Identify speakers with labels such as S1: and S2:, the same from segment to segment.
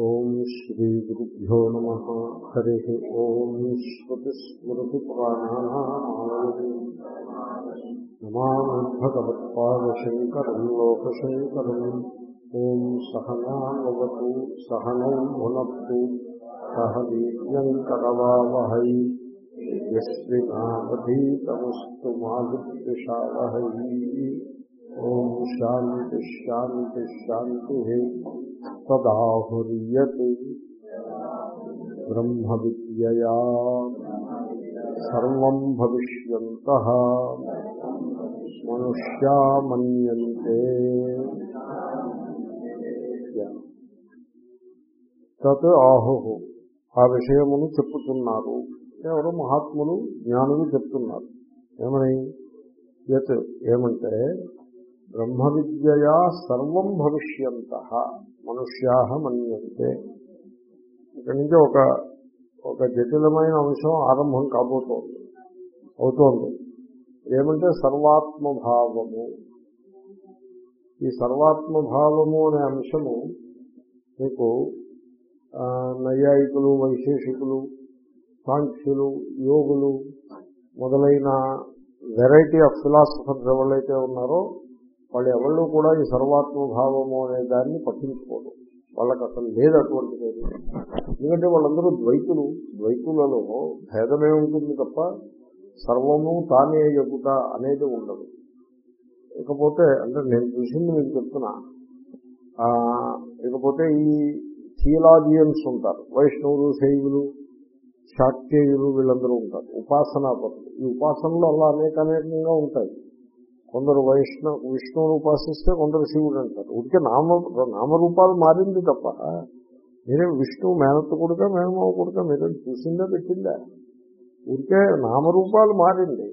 S1: ఓం శ్రీ గురుభ్యో నమ హరి ఓం శ్రుతిస్మృతిపురాణానామాలయం నమామి భగవత్పాదశంకరం లోకశంకరం ఓం సహనావతు సహనం భునత్తు సహ వీర్యంకరవావహై యస్వినావధీతమస్తు మా ఓం శాంతి శాంతి శాంతి తదాహుర్యత్ బ్రహ్మ విద్యయా సర్వం భవిష్యంత మనుష్యా మన్యంతే తత్ ఆహు. ఆ విషయమును చెప్పుతున్నారు ఎవరు మహాత్ములు జ్ఞానులు చెప్తున్నారు. ఏమని? యత్ ఏమంటే బ్రహ్మ విద్యయా సర్వం భవిష్యంత. మనుష్యాహ మన్యంతే ఇక్కడి నుంచి ఒక ఒక జటిలమైన అంశం ఆరంభం కాబోతోంది అవుతోంది. ఏమంటే సర్వాత్మభావము. ఈ సర్వాత్మభావము అనే అంశము మీకు నైయాయికులు వైశేషికులు సాంఖ్యులు యోగులు మొదలైన వెరైటీ ఆఫ్ ఫిలాసఫర్స్ ఎవరైతే ఉన్నారో వాళ్ళు ఎవళ్ళు కూడా ఈ సర్వాత్మభావము అనే దాన్ని పట్టించుకోరు. వాళ్ళకి అసలు లేదు అటువంటి లేదు ఎందుకంటే వాళ్ళందరూ ద్వైతులు. ద్వైతులలో భేదమే ఉంటుంది తప్ప సర్వము తానే ఎగుట అనేది ఉండదు. ఇకపోతే అంటే నేను చూసింది మీకు చెప్తున్నా. ఇకపోతే ఈ థియలాజియన్స్ ఉంటారు. వైష్ణవులు శైవులు శాక్తేయులు వీళ్ళందరూ ఉంటారు. ఉపాసనా పద్ధతులు. ఈ ఉపాసనలు అలా అనేక అనేకంగా ఉంటాయి. కొందరు వైష్ణవ విష్ణువును ఉపాసిస్తే కొందరు శివుడు అంటారు. ఉడికే నామ నామరూపాలు మారింది తప్ప మీరేం విష్ణువు మేనత్త కొడుక మేనమావ కొడుక మీరేం చూసిందా పెట్టిందా? ఉడికే నామరూపాలు మారింది.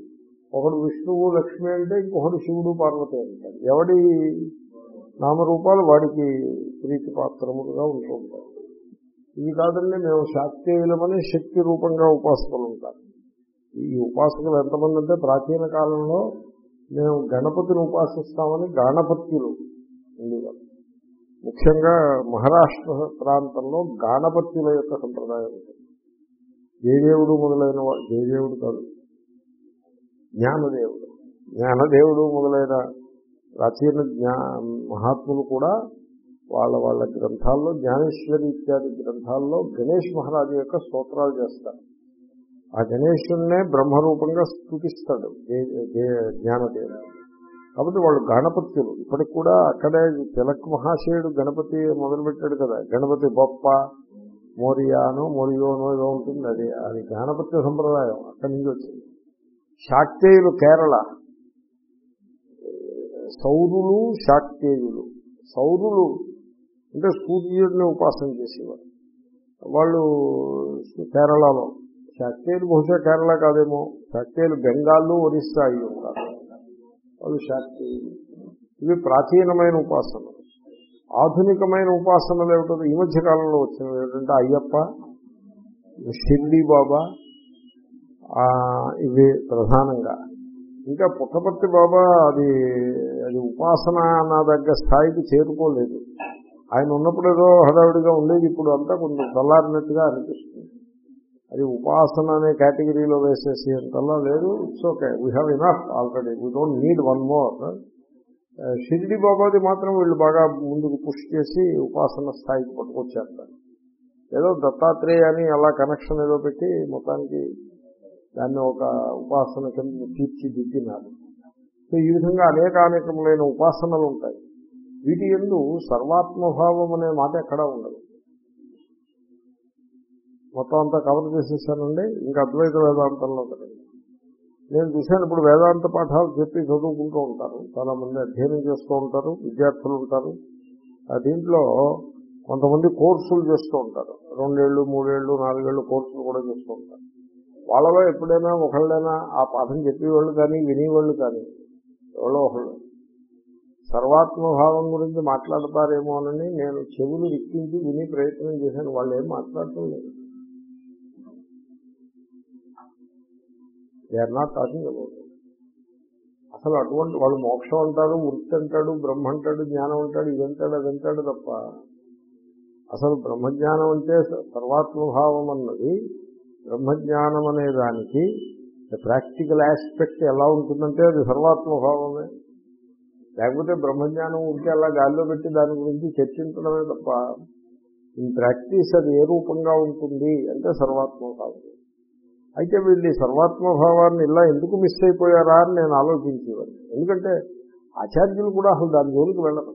S1: ఒకడు విష్ణువు లక్ష్మి అంటే ఇంకొకడు శివుడు పార్వతి అంటారు. ఎవడి నామరూపాలు వాడికి ప్రీతి పాత్రములుగా ఉంటూ ఉంటాయి. ఇవి కాదండి మేము శాక్తేయులమని శక్తి రూపంగా ఉపాసకులు ఉంటారు. ఈ ఉపాసకులు ఎంతమంది అంటే ప్రాచీన కాలంలో మేము గణపతిని ఉపాసిస్తామని గాణపత్యులు ఉండేవారు. ముఖ్యంగా మహారాష్ట్ర ప్రాంతంలో గాణపత్యుల యొక్క సంప్రదాయం ఉంటుంది. జయదేవుడు మొదలైన జయదేవుడు కాదు జ్ఞానదేవుడు. జ్ఞానదేవుడు మొదలైన ప్రాచీన జ్ఞా మహాత్ములు కూడా వాళ్ళ వాళ్ళ గ్రంథాల్లో జ్ఞానేశ్వరి ఇత్యాది గ్రంథాల్లో గణేష్ మహారాజు యొక్క స్తోత్రాలు చేస్తారు. ఆ గణేశుణ్ణే బ్రహ్మరూపంగా స్థుతిస్తాడు జ్ఞానదేవుడు. కాబట్టి వాళ్ళు గణపత్యులు ఇప్పటికి కూడా అక్కడే తిలక్ మహాశయుడు గణపతి మొదలుపెట్టాడు కదా. గణపతి బొప్ప మోరియాను మోరియోనో ఏదో ఉంటుంది. అది అది గణపతి సంప్రదాయం అక్కడి నుంచి వచ్చింది. శాక్తేయులు కేరళ. సౌరులు శాక్తేయులు. సౌరులు అంటే సూర్యుడిని ఉపాసన చేసేవారు. వాళ్ళు కేరళలో శాక్తేయులు బహుశా కేరళ కాదేమో. శాక్తేయులు బెంగాల్లో ఒరిస్సా అయి ఉంటారు వాళ్ళు శాక్తేయులు ఇవి ప్రాచీనమైన ఉపాసనలు. ఆధునికమైన ఉపాసనలు ఏమిటో ఈ మధ్య కాలంలో వచ్చినవి ఏంటంటే అయ్యప్ప షిర్డీ బాబా ఇవి ప్రధానంగా. ఇంకా పుట్టపర్తి బాబా అది అది ఉపాసన నా దగ్గర స్థాయికి చేరుకోలేదు. ఆయన ఉన్నప్పుడు ఏదో హడావిడిగా ఉండేది. ఇప్పుడు అంతా కొంచెం చల్లారినట్టుగా అనిపిస్తుంది. అది ఉపాసన అనే కేటగిరీలో వేసేసి అంతలా లేదు it's okay we have enough already we don't need one more Shirdi బాబాది మాత్రం వీళ్ళు బాగా ముందుకు పుష్ చేసి ఉపాసన స్థాయికి పట్టుకొచ్చేస్తారు. ఏదో దత్తాత్రేయ అని అలా కనెక్షన్ ఏదో పెట్టి మొత్తానికి దాన్ని ఒక ఉపాసన కింద తీర్చిదిద్దినారు. సో ఈ విధంగా అనేకానేకములైన ఉపాసనలు ఉంటాయి. వీటి ఎందు సర్వాత్మభావం అనే మాట ఎక్కడా ఉండదు. మొత్తం అంతా కవర్ చేసేసానండి. ఇంకా అద్వైత వేదాంతంలో కదండి నేను చూశాను ఇప్పుడు వేదాంత పాఠాలు చెప్పి చదువుకుంటూ ఉంటారు. చాలా మంది అధ్యయనం చేస్తూ ఉంటారు విద్యార్థులు ఉంటారు. దీంట్లో కొంతమంది కోర్సులు చేస్తూ ఉంటారు. రెండేళ్ళు మూడేళ్ళు నాలుగేళ్ళు కోర్సులు కూడా చేస్తూ ఉంటారు. వాళ్ళలో ఎప్పుడైనా ఒకళ్ళైనా ఆ పాఠం చెప్పేవాళ్ళు కానీ వినేవాళ్ళు కానీ ఎవరో ఒకళ్ళు. సర్వాత్మభావం గురించి మాట్లాడతారేమో అని నేను చెవులు ఎక్కించి విని ప్రయత్నం చేశాను. వాళ్ళు ఏం మాట్లాడటం లేదు. They are not talking about అసలు అటువంటి వాళ్ళు మోక్షం అంటాడు వృత్తి అంటాడు బ్రహ్మ అంటాడు జ్ఞానం అంటాడు ఇదంటాడు అదంటాడు తప్ప అసలు బ్రహ్మజ్ఞానం అంటే సర్వాత్మభావం అన్నది బ్రహ్మజ్ఞానం అనే దానికి ప్రాక్టికల్ ఆస్పెక్ట్ ఎలా ఉంటుందంటే అది సర్వాత్మభావమే లేకపోతే బ్రహ్మజ్ఞానం ఉంటే అలా గాల్లో పెట్టి దాని గురించి చర్చించడమే తప్ప ఇన్ ప్రాక్టీస్ అది ఏ రూపంగా ఉంటుంది అంటే సర్వాత్మభావం అయితే వీళ్ళు సర్వాత్మభావాన్ని ఇలా ఎందుకు మిస్ అయిపోయారా అని నేను ఆలోచించేవాడిని. ఎందుకంటే ఆచార్యులు కూడా అసలు దాని జోలికి వెళ్ళరు.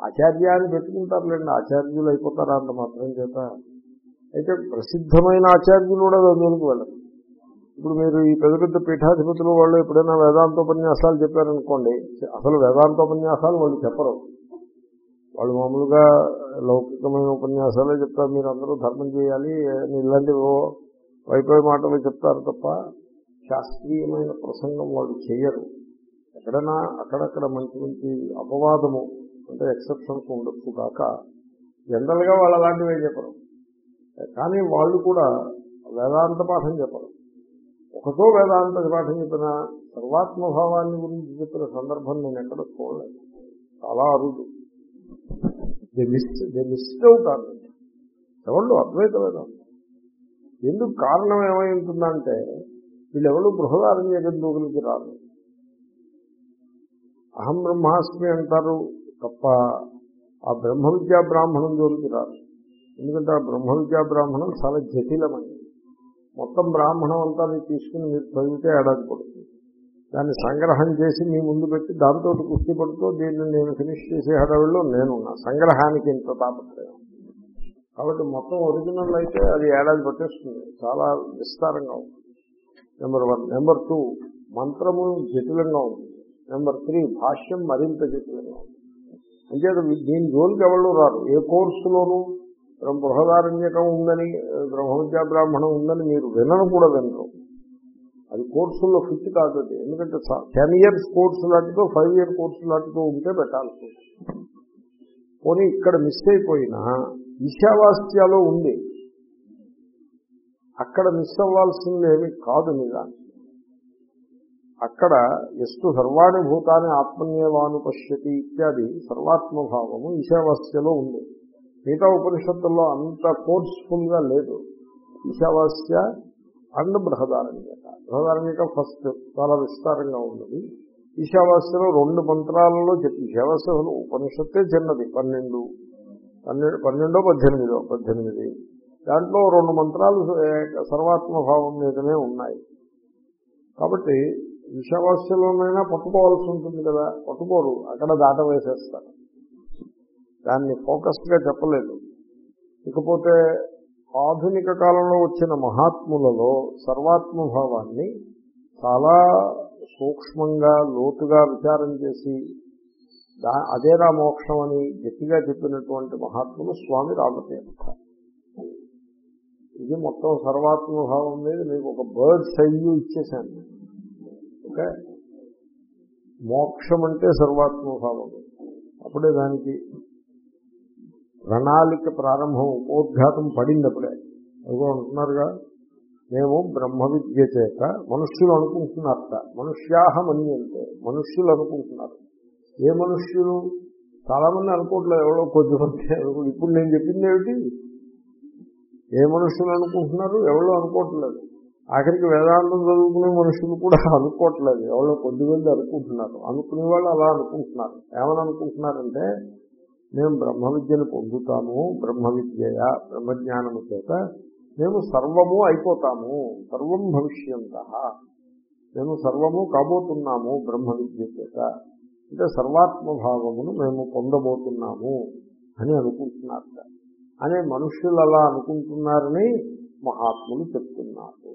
S1: ఆచార్యాన్ని పెట్టుకుంటారులేండి ఆచార్యులు అయిపోతారా అంత మాత్రం చేత. అయితే ప్రసిద్ధమైన ఆచార్యులు కూడా దాని జోలికి వెళ్ళరు. ఇప్పుడు మీరు ఈ పెద్ద పెద్ద పీఠాధిపతులు వాళ్ళు ఎప్పుడైనా వేదాంతోపన్యాసాలు చెప్పారనుకోండి అసలు వేదాంతోపన్యాసాలు వాళ్ళు చెప్పరు. వాళ్ళు మామూలుగా లౌకికమైన ఉపన్యాసాలే చెప్తారు మీరు అందరూ ధర్మం చేయాలి ఇలాంటివి వైపోయి మాటలు చెప్తారు తప్ప శాస్త్రీయమైన ప్రసంగం వాళ్ళు చేయరు. ఎక్కడైనా అక్కడక్కడ మంచి మంచి అపవాదము అంటే ఎక్సెప్షన్స్ ఉండొచ్చు కాక జనరల్గా వాళ్ళు అలాంటివే చెప్పరు. కానీ వాళ్ళు కూడా వేదాంత పాఠం చెప్పరు. ఒకటో వేదాంత పాఠం చెప్పిన సర్వాత్మభావాన్ని గురించి చెప్పిన సందర్భం నేను ఎక్కడ చూడలేదు. చాలా అరుదు. They miss they missed out అన్నది ఎవళ్ళు అద్వైత వేదాంతం ఎందుకు కారణం ఏమై ఉంటుందంటే వీళ్ళెవరు బృహదారణ్య గంధువులకి రాదు అహం బ్రహ్మాస్మి అంటారు తప్ప ఆ బ్రహ్మ విద్యా బ్రాహ్మణం జోలికి రాదు ఎందుకంటే ఆ బ్రహ్మ విద్యా బ్రాహ్మణం చాలా జటిలమైనది. మొత్తం బ్రాహ్మణం అంతా మీరు తీసుకుని మీరు చదివితే ఏడాది పడుతుంది. దాన్ని సంగ్రహం చేసి మీ ముందు పెట్టి దాంతో కుస్తీ పడుతూ దీన్ని నేను ఫినిష్ చేసే హడవిలో నేనున్నా. సంగ్రహానికి ఇంత తాపత్రయం. కాబట్టి మొత్తం ఒరిజినల్ అయితే అది ఏడాది పట్టేస్తుంది. చాలా విస్తారంగా ఉంటుంది నెంబర్ వన్ నెంబర్ టూ మంత్రము జటిలంగా ఉంటుంది నెంబర్ త్రీ భాష్యం మరింత జటిలంగా ఉంటుంది అంటే దీని జోలికి ఎవరు రారు? ఏ కోర్సులోనూ బృహదారణ్యకం ఉందని బ్రహ్మవిద్యా బ్రాహ్మణం ఉందని మీరు వినను కూడా వినరు. అది కోర్సుల్లో ఫిట్ కాదు అది. ఎందుకంటే టెన్ ఇయర్స్ కోర్సు లాంటితో ఫైవ్ ఇయర్ కోర్సు లాంటితో ఉంటే పెట్టాల్సి పోనీ ఇక్కడ మిస్ అయిపోయినా ఈశావాస్యాలో ఉంది. అక్కడ మిస్ అవ్వాల్సిందేమి కాదు నిజానికి అక్కడ ఎస్టు సర్వాణి భూతాన్ని ఆత్మన్యవాను పశ్యతి ఇత్యాది సర్వాత్మభావము ఈశావాస్యలో ఉంది. మిగతా ఉపనిషత్తుల్లో అంత ఫోర్స్ఫుల్గా లేదు. ఈశావాస్య అండ్ బృహదారణ్యత బృహదారణ్యత ఫస్ట్ చాలా విస్తారంగా ఉన్నది. ఈశావాస్యలో రెండు మంత్రాలలో చెప్పి ఈశావాస్య ఉపనిషత్తే చిన్నది పన్నెండు. పన్నెండు పన్నెండో పద్దెనిమిదో పద్దెనిమిది. దాంట్లో రెండు మంత్రాలు సర్వాత్మభావం మీదనే ఉన్నాయి. కాబట్టి విషవాస్యలోనైనా పట్టుకోవాల్సి ఉంటుంది కదా పట్టుకోరు అక్కడ దాట వేసేస్తారు దాన్ని ఫోకస్గా చెప్పలేదు. ఇకపోతే ఆధునిక కాలంలో వచ్చిన మహాత్ములలో సర్వాత్మభావాన్ని చాలా సూక్ష్మంగా లోతుగా విచారం చేసి దా అదేరా మోక్షం అని గట్టిగా చెప్పినటువంటి మహాత్ములు స్వామి రామతీర్థ ఇది మొత్తం సర్వాత్మభావం మీద మీకు ఒక బర్డ్ సైజు ఇచ్చేసాను ఓకే? మోక్షం అంటే సర్వాత్మభావం. అప్పుడే దానికి ప్రణాళిక ప్రారంభం ఉపోద్ఘాతం పడింది అప్పుడే. అదిగో అంటున్నారుగా మేము బ్రహ్మ విద్య చేత మనుష్యులు అనుకుంటున్నారట. మనుష్యాహ మని అంటే మనుష్యులు అనుకుంటున్నారు. ఏ మనుష్యులు? చాలామంది అనుకోవట్లేదు ఎవరో కొద్దిమంది ఇప్పుడు నేను చెప్పింది ఏమిటి? ఏ మనుషులు అనుకుంటున్నారు ఎవరో అనుకోవట్లేదు. ఆఖరికి వేదాంతం చదువుకునే మనుషులు కూడా అనుకోవట్లేదు ఎవరో కొద్దిమంది అనుకుంటున్నారు. అనుకునే వాళ్ళు అలా అనుకుంటున్నారు. ఏమని అనుకుంటున్నారంటే మేము బ్రహ్మ విద్యను పొందుతాము బ్రహ్మ విద్యయ బ్రహ్మజ్ఞానము చేత మేము సర్వము అయిపోతాము సర్వం భవిష్యంత. మేము సర్వము కాబోతున్నాము బ్రహ్మ విద్య చేత. అంటే సర్వాత్మభావమును మేము పొందబోతున్నాము అని అనుకుంటున్నారట అనే మనుష్యులు అలా అనుకుంటున్నారని మహాత్ములు చెప్తున్నారు.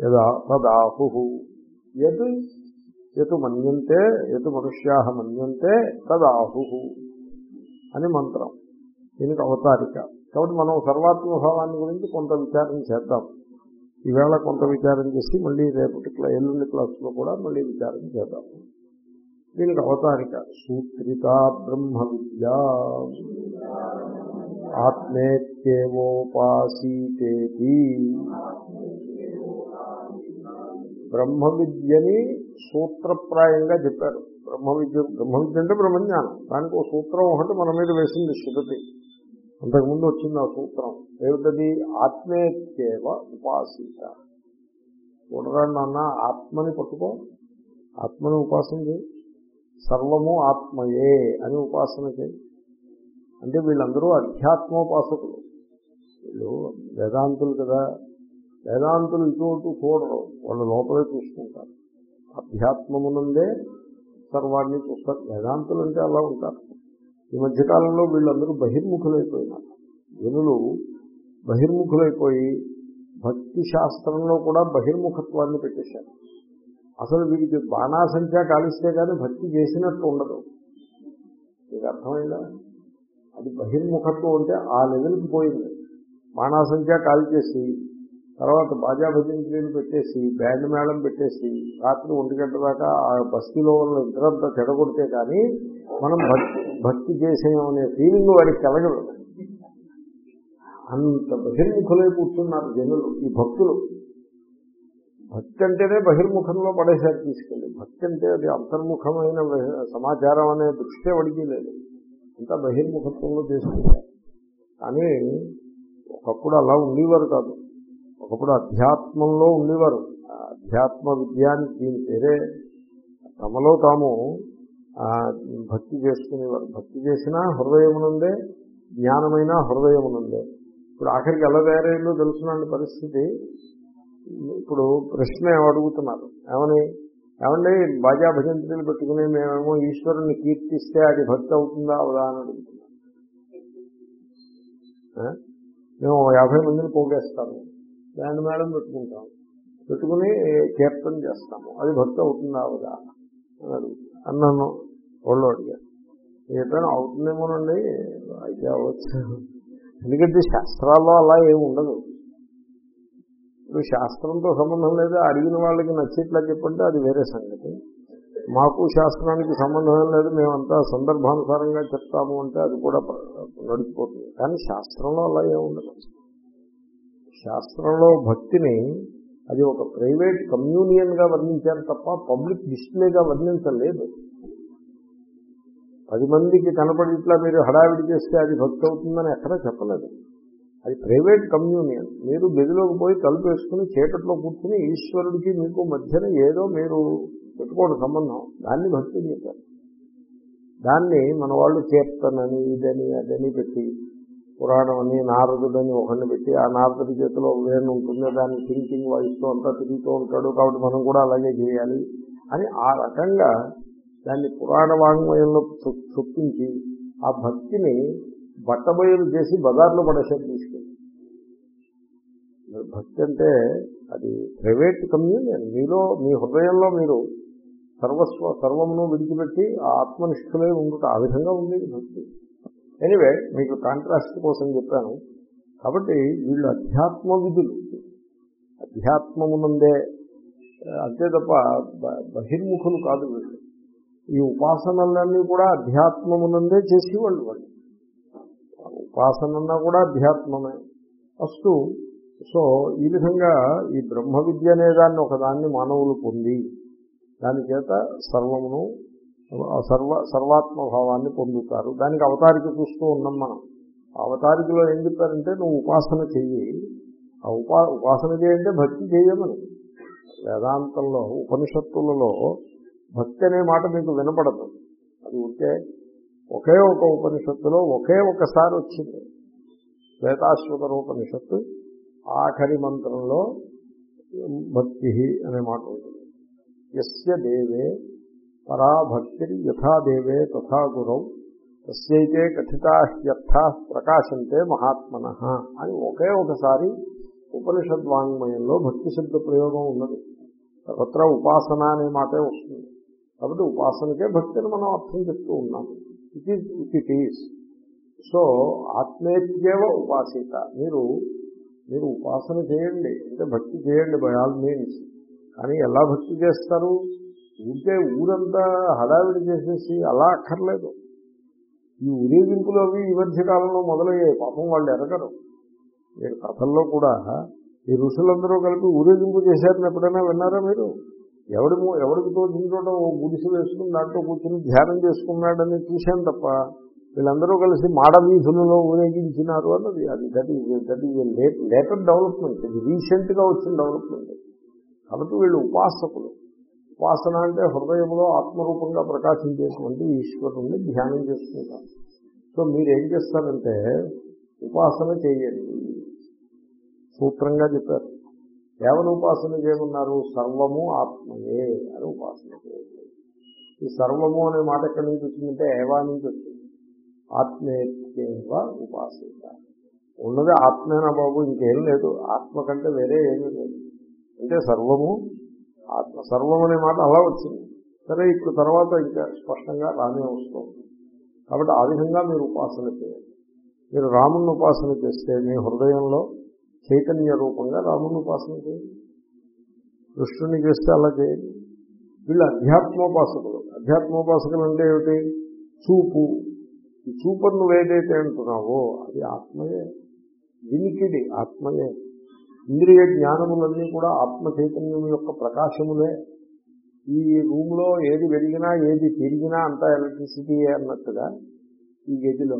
S1: యదా తదాహు. ఎదు ఎటు మన్యంతే ఎటు మనుష్యా మన్యంతే తదాహు అని మంత్రం. దీనికి అవతారిక. కాబట్టి మనం సర్వాత్మభావాన్ని గురించి కొంత విచారం చేద్దాం. ఈవేళ కొంత విచారం చేసి మళ్ళీ రేపటి ఎల్లుండి క్లాసులో కూడా మళ్ళీ విచారం చేద్దాం. దీనికి అవతారిక సూత్రిత బ్రహ్మ విద్య. ఆత్మేత్యేవోపాసీతేతి. బ్రహ్మ విద్యని సూత్రప్రాయంగా చెప్పారు. బ్రహ్మ విద్య బ్రహ్మ విద్య అంటే బ్రహ్మజ్ఞానం. దానికి ఒక సూత్రం ఒకటి మన మీద వేసింది శృతి. అంతకుముందు వచ్చింది ఆ సూత్రం. ఏమిటది? ఆత్మేత్యేవ ఉపాసీత. చూడరా నాన్న ఆత్మని పట్టుకో. ఆత్మని ఉపాసన చేయి. సర్వము ఆత్మయే అని ఉపాసన చేయి. అంటే వీళ్ళందరూ అధ్యాత్మోపాసకులు. వీళ్ళు వేదాంతులు కదా. వేదాంతులు ఇటు చూడరు. వాళ్ళు లోపలే చూసుకుంటారు. అధ్యాత్మమునందే సర్వాన్ని చూస్తారు. వేదాంతులు అంటే అలా ఉంటారు. ఈ మధ్యకాలంలో వీళ్ళందరూ బహిర్ముఖులైపోయినారు. జనులు బహిర్ముఖులైపోయి భక్తి శాస్త్రంలో కూడా బహిర్ముఖత్వాన్ని పెట్టేశారు. అసలు వీడికి బాణాసంఖ్య కాలిస్తే కానీ భక్తి చేసినట్టు ఉండదు. మీకు అర్థమైందా? అది బహిర్ముఖత్వం అంటే ఆ లెవెల్కి పోయింది. బాణాసంఖ్య కాల్చేసి తర్వాత బాజా భజంత్రీలు పెట్టేసి బ్యాండ్ మేళం పెట్టేసి రాత్రి ఒంటి గంట దాకా ఆ బస్తీలో ఉన్న ఇద్దరంతా చెడగొడితే కానీ మనం భక్తి భక్తి చేసేమనే ఫీలింగ్ వాడికి కలగదు. అంత బహిర్ముఖులై కూర్చున్నారు జనులు ఈ భక్తులు. భక్తి అంటేనే బహిర్ముఖంలో పడేసారి తీసుకెళ్ళి. భక్తి అంటే అది అంతర్ముఖమైన సమాచారం అనే దృష్టి అడిగి లేదు. అంతా బహిర్ముఖత్వంలో చేసుకుంటారు. కానీ ఒకప్పుడు అలా ఉండేవారు కాదు. ఒకప్పుడు అధ్యాత్మంలో ఉండేవారు. అధ్యాత్మ విద్యాన్ని దీని పేరే తమలో తాము భక్తి చేసుకునేవారు. భక్తి చేసినా హృదయమునందే జ్ఞానమైన హృదయమునందే ఇప్పుడు ఆఖరికి ఎలా తయారైందో తెలుసునండి పరిస్థితి? ఇప్పుడు ప్రశ్న ఏం అడుగుతున్నారు ఏమని? ఏమండి? బాజా భజంత్రులు పెట్టుకుని మేమేమో ఈశ్వరుని కీర్తిస్తే అది భక్తి అవుతుందా అవదా అని అడుగుతున్నారు. మేము యాభై మందిని పోగేస్తాము. బ్యాండ్ మేడం పెట్టుకుంటాం పెట్టుకుని కీర్తన చేస్తాము. అది భక్తి అవుతుందా అవదా అని అడుగుతున్నారు. అన్నాను వాళ్ళు అడిగారు. ఏదైనా అవుతుందేమోనండి? అయితే అవ్వచ్చు ఎందుకంటే శాస్త్రాల్లో అలా ఏమి ఉండదు. ఇప్పుడు శాస్త్రంతో సంబంధం లేదా అడిగిన వాళ్ళకి నచ్చేట్లా చెప్పంటే అది వేరే సంగతి. మాకు శాస్త్రానికి సంబంధం లేదు మేమంతా సందర్భానుసారంగా చెప్తాము అంటే అది కూడా నడిచిపోతుంది. కానీ శాస్త్రంలో అలా ఏముండదు శాస్త్రంలో భక్తిని అది ఒక ప్రైవేట్ కమ్యూనియన్గా వర్ణించారు తప్ప పబ్లిక్ డిస్ప్లేగా వర్ణించలేదు. పది మందికి కనపడిట్లా మీరు హడావిడి చేస్తే అది భక్తి అవుతుందని ఎక్కడా చెప్పలేదు. అది ప్రైవేట్ కమ్యూనియన్. మీరు గదిలోకి పోయి తలుపు వేసుకుని చీకట్లో కూర్చుని ఈశ్వరుడికి మీకు మధ్యన ఏదో మీరు పెట్టుకోవడం సంబంధం. దాన్ని భక్తి చెప్పారు దాన్ని మన వాళ్ళు చేస్తానని ఇదని అదని పెట్టి పురాణం అని నారదుడని ఒకరిని పెట్టి ఆ నారదుడి చేతిలో వేణు ఉంటుందో దాన్ని థింకింగ్ వాయిస్తూ అంతా తిరుగుతూ ఉంటాడు కాబట్టి మనం కూడా అలాగే చేయాలి అని ఆ రకంగా దాన్ని పురాణ వాంగ్మయంలో చొప్పించి ఆ భక్తిని బట్టబయలు చేసి బజార్లో పడేసారు తీసుకెళ్ళి భక్తి అంటే అది ప్రైవేట్ కమ్యూనియన్. మీలో మీ హృదయంలో మీరు సర్వస్వ సర్వమును విడిచిపెట్టి ఆ ఆత్మనిష్ఠులై ఉండుట ఆ విధంగా ఉండేది భక్తి. ఎనివే మీకు కాంట్రాస్ట్ కోసం చెప్పాను. కాబట్టి వీళ్ళు అధ్యాత్మ విధులు. అధ్యాత్మమునందే అంతే తప్ప బ- బహిర్ముఖులు కాదు వీళ్ళు. ఈ ఉపాసనలన్నీ కూడా అధ్యాత్మమునందే చేసేవాళ్ళు వాళ్ళు. ఉపాసనన్నా కూడా అధ్యాత్మమే. ఫస్ట్ సో ఈ విధంగా ఈ బ్రహ్మ విద్య అనే దాన్ని ఒకదాన్ని మానవులు పొంది దాని చేత సర్వమును ఆ సర్వ సర్వాత్మభావాన్ని పొందుతారు. దానికి అవతారిక చూస్తూ ఉన్నాం మనం. అవతారికలో ఏం చెప్పారంటే నువ్వు ఉపాసన చెయ్యి. ఆ ఉపా ఉపాసన చేయంటే భక్తి చేయమని. వేదాంతంలో ఉపనిషత్తులలో భక్తి అనే మాట మీకు వినపడదు. అది ఉంటే ఒకే ఒక ఉపనిషత్తులో ఒకే ఒకసారి వచ్చింది. శ్వేతాశ్వత ఉపనిషత్తు ఆఖరి మంత్రంలో భక్తి అనే మాట ఉంటుంది. ఎస్య దేవే పరాభక్తి యథా దేవే తథా గురౌ తస్యైతే కథితాహ్యర్థా ప్రకాశంతే మహాత్మన అని ఒకే ఒకసారి ఉపనిషద్వాంగ్మయంలో భక్తి శబ్ద ప్రయోగం ఉన్నది. సర్వత్రా ఉపాసన అనే మాటే వస్తుంది. కాబట్టి ఉపాసనకే భక్తిని మనం అర్థం చెప్తూ ఉన్నాము. It is it is so ఆత్మేత్యేవ ఉపాసిత. మీరు మీరు ఉపాసన చేయండి. అంటే భక్తి చేయండి బై ఆల్ మీన్స్ కానీ ఎలా భక్తి చేస్తారు? ఊరికే ఊరంతా హడావిడి చేసేసి అలా అక్కర్లేదు. ఈ ఊరేగింపులు అవి ఈ మధ్య కాలంలో మొదలయ్యాయి. పాపం వాళ్ళు ఎరగరు. మీరు కథల్లో కూడా ఈ ఋషులందరూ కలిపి ఊరేగింపు చేశారని ఎప్పుడైనా విన్నారా మీరు? ఎవడి మూ- ఎవడికి ఓ గుడిసె వేసుకుని దాంట్లో కూర్చుని ధ్యానం చేసుకున్నాడని చూశాను తప్ప వీళ్ళందరూ కలిసి మాడవీధులలో ఊరేగించినారు అన్నది. అది that is that is later development ఇది రీసెంట్గా వచ్చిన డెవలప్మెంట్ కాబట్టి వీళ్ళు ఉపాసకులు. ఉపాసన అంటే హృదయంలో ఆత్మరూపంగా ప్రకాశించేటువంటి ఈశ్వరుణ్ణి ధ్యానం చేసుకుంటారు. సో మీరు ఏం చేస్తారంటే ఉపాసన చేయండి. సూత్రంగా చెప్పారు. ఏమని ఉపాసన చేయమన్నారు సర్వము ఆత్మయే అని ఉపాసన చేయండి ఈ సర్వము అనే మాట ఎక్కడి నుంచి వచ్చిందంటే ఏవా నుంచి వచ్చింది? ఆత్మేత్యేవ ఉపాసిత ఉన్నది ఆత్మేనా బాబు? ఇంకేం లేదు. ఆత్మ కంటే వేరే ఏమీ లేదు. అంటే సర్వము ఆత్మ. సర్వం అనే మాట అలా వచ్చింది. సరే ఇప్పుడు తర్వాత ఇంకా స్పష్టంగా రామే వస్తుంది. కాబట్టి ఆ విధంగా మీరు ఉపాసన చేయాలి మీరు రాముని ఉపాసన చేస్తే మీ హృదయంలో చైతన్య రూపంగా రాముని ఉపాసన చేయండి. కృష్ణుని చేస్తే అలా చేయండి. వీళ్ళు అధ్యాత్మోపాసకులు. అధ్యాత్మోపాసకులు అంటే ఏమిటి? చూపు. ఈ చూపు నువ్వు ఏదైతే అంటున్నావో అది ఆత్మయే. వినికిడి ఆత్మయే. ఇంద్రియ జ్ఞానములన్నీ కూడా ఆత్మ చైతన్యం యొక్క ప్రకాశములే. ఈ రూమ్లో ఏది వెలిగినా ఏది తిరిగినా అంతా ఎలక్ట్రిసిటీ అన్నట్టుగా ఈ గదిలో.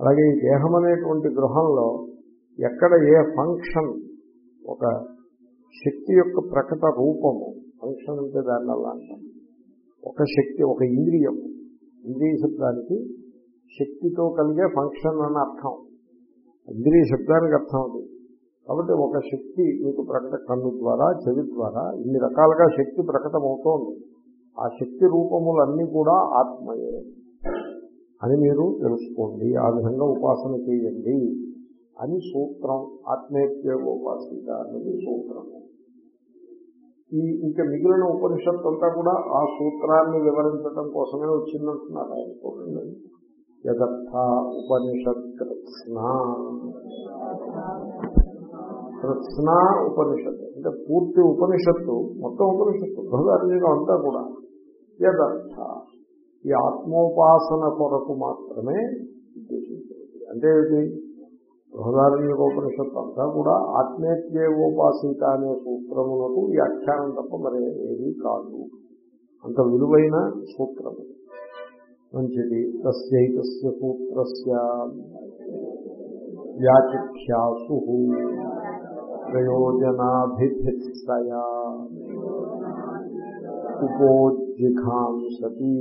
S1: అలాగే ఈ దేహం అనేటువంటి గృహంలో ఎక్కడ ఏ ఫంక్షన్ ఒక శక్తి యొక్క ప్రకట రూపము ఫంక్షన్ అంటే దాన్ని అలా అంటాం. ఒక శక్తి ఒక ఇంద్రియం. ఇంద్రియ శబ్దానికి శక్తితో కలిగే ఫంక్షన్ అని అర్థం. ఇంద్రియ శబ్దానికి అర్థం అది. కాబట్టి ఒక శక్తి మీకు ప్రకట కన్ను ద్వారా చెవి ద్వారా ఇన్ని రకాలుగా శక్తి ప్రకటమవుతోంది. ఆ శక్తి రూపములన్నీ కూడా ఆత్మయే అని మీరు తెలుసుకోండి. ఆ విధంగా ఉపాసన చేయండి. అని సూత్రం ఆత్మేత్యోపాసిత అనేది సూత్రం. ఈ ఇంకా మిగిలిన ఉపనిషత్తు అంతా కూడా ఆ సూత్రాన్ని వివరించడం కోసమే వచ్చిందంటున్నారు ఆయన చూడండి యథర్థ ఉపనిషత్ కృత్స్న కృత్స్న ఉపనిషత్ అంటే పూర్తి ఉపనిషత్తు మొత్తం ఉపనిషత్తు బృహదార్యం అంతా కూడా. యథర్థ ఈ ఆత్మోపాసన కొరకు మాత్రమే ఉద్దేశించింది అంటే ఏమిటి? బృహదారణ్యోపనిషత్తు అంతా కూడా ఆత్మేత్యేవోపాసిత అనే సూత్రములకు వ్యాఖ్యానం తప్ప మరి ఏది కాదు. అంత విలువైన సూత్రము. మంచిది. తస్యైతస్య సూత్రస్య వ్యాచిఖ్యాసు ప్రయోజనాభిభిత్సయా ఉపోజిఘాంసతి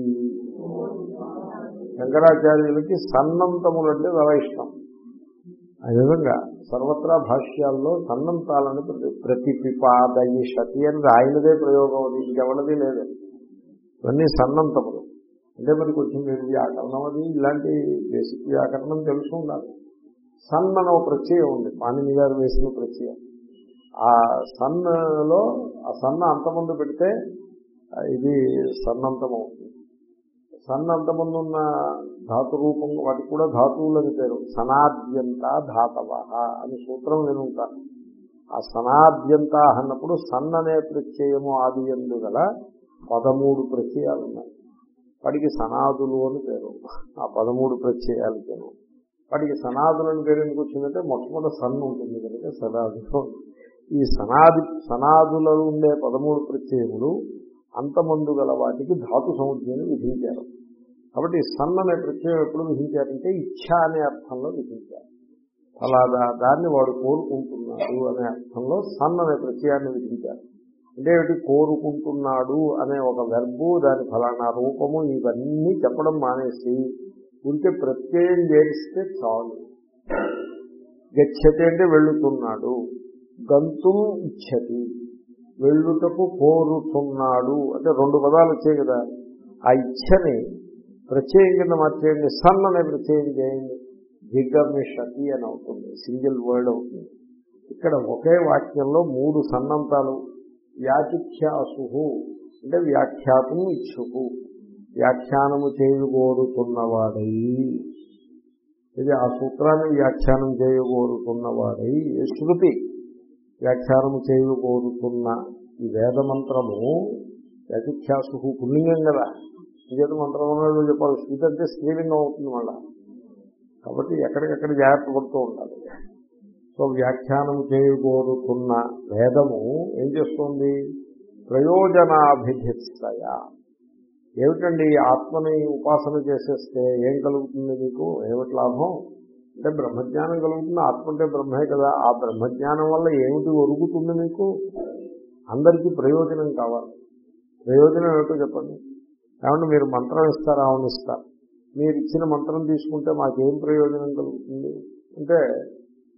S1: శంకరాచార్యులకి సన్నంతములంటే చాలా ఇష్టం. ఆ విధంగా సర్వత్రా భాష్యాల్లో సన్నంతాలని ప్రతిపిపాదయిషతి అని ఆయనదే ప్రయోగం అది ఇంకెవరిది లేదు. ఇవన్నీ సన్నంతములు. అంటే మరి కొంచెం మీరు వ్యాకరణం అది ఇలాంటి బేసిక్ వ్యాకరణం తెలుసు ఉండాలి సన్ అనే ప్రత్యయం ఉంది పాణిని గారు వేసిన ప్రత్యయం. ఆ సన్లో ఆ సన్న అంతమందు పెడితే ఇది సన్నంతం అవుతుంది సన్ అంతమంది ఉన్న ధాతు రూపం వాటికి కూడా ధాతువులని పేరు. సనాద్యంత ధాతవ అని సూత్రం నేను ఉంటాను ఆ సనాద్యంత అన్నప్పుడు సన్న అనే ప్రత్యయము ఆది ఎందు గల పదమూడు ప్రత్యయాలు ఉన్నాయి వాడికి సనాదులు అని పేరు. ఆ పదమూడు ప్రత్యయాలకేను వాడికి అని పేరు ఎందుకు వచ్చిందంటే మొట్టమొదటి సన్ ఉంటుంది కనుక సనాదులు. ఈ సనాది సనాదులలో ఉండే పదమూడు ప్రత్యయములు అంతమందు గల వాటికి ధాతు సముద్యాన్ని విధించారు. కాబట్టి సన్ అనే ప్రత్యయం ఎప్పుడు విధించారంటే ఇచ్ఛ అనే అర్థంలో విధించారు. ఫలాదా దాన్ని వాడు కోరుకుంటున్నాడు అనే అర్థంలో సన్ అనే ప్రత్యయాన్ని విధించారు. అంటే ఏమిటి? కోరుకుంటున్నాడు అనే ఒక వెర్బు దాని ఫలానా రూపము ఇవన్నీ చెప్పడం మానేసి ఉంటే ప్రత్యయం చేస్తే చాలు. గచ్చతి అంటే వెళుతున్నాడు. గంతుం ఇచ్చతి. వెళ్ళుటకు కోరుతున్నాడు అంటే రెండు పదాలు వచ్చాయి కదా. ఆ ఇచ్చని ప్రత్యయం కింద మార్చేయండి సన్ అనే ప్రత్యయం చేయండి. దిగ్గమిషతి అని అవుతుంది. సింగిల్ వర్డ్ అవుతుంది. ఇక్కడ ఒకే వాక్యంలో మూడు సన్నంతాలు. వ్యాఖ్యాసు అంటే వ్యాఖ్యాతం ఇచ్చుకు. వ్యాఖ్యానము చేయగోరుతున్నవాడై ఇది ఆ సూత్రాన్ని వ్యాఖ్యానం చేయగోరుతున్నవాడై శృతి? వ్యాఖ్యానము చేయగోరుతున్న ఈ వేదమంత్రము వ్యాఖ్యాసు పుణ్యం కదా. నిజత మంత్రం అనేది చెప్పాలి. శృతి అంటే స్త్రీలింగం అవుతుంది మళ్ళా. కాబట్టి ఎక్కడికెక్కడ జాగ్రత్త పడుతూ ఉండాలి. సో వ్యాఖ్యానం చేయకూరుతున్న వేదము ఏం చేస్తుంది? ప్రయోజనాభిధిస్తయ ఏమిటండి? ఆత్మని ఉపాసన చేసేస్తే ఏం కలుగుతుంది మీకు? ఏమిటి లాభం? అంటే బ్రహ్మజ్ఞానం కలుగుతుంది ఆత్మ అంటే బ్రహ్మే కదా. ఆ బ్రహ్మజ్ఞానం వల్ల ఏమిటి ఒరుగుతుంది మీకు? అందరికీ ప్రయోజనం కావాలి. ప్రయోజనం ఏమిటో చెప్పండి. కాబట్టి మీరు మంత్రం ఇస్తారా? అవును ఇస్తారు మీరు ఇచ్చిన మంత్రం తీసుకుంటే మాకేం ప్రయోజనం కలుగుతుంది? అంటే